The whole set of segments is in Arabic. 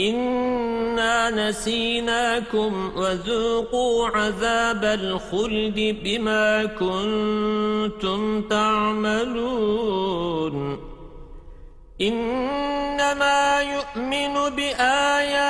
إنا نسيناكم وذوقوا عذاب الخلد بما كنتم تعملون إنما يؤمن بآياتنا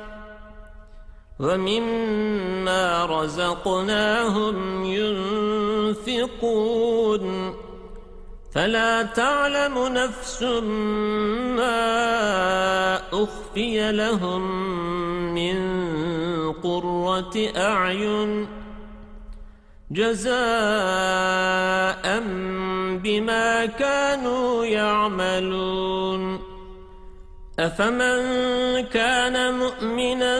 وَمِمَّا رَزَقْنَاهُمْ يُنْفِقُونَ. فَلَا تَعْلَمُ نَفْسٌ مَا أُخْفِيَ لَهُم مِّن قُرَّةِ أَعْيُنٍ جَزَاءً بِمَا كَانُوا يَعْمَلُونَ. أفمن كان مؤمنا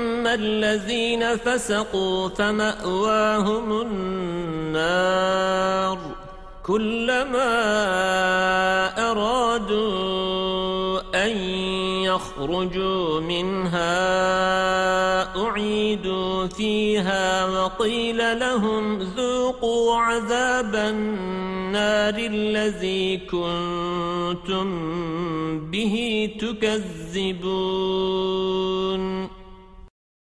الذين فسقوا فمأواهم النار كلما أرادوا أن يخرجوا منها أعيدوا فيها وقيل لهم ذوقوا عذاب النار الذي كنتم به تكذبون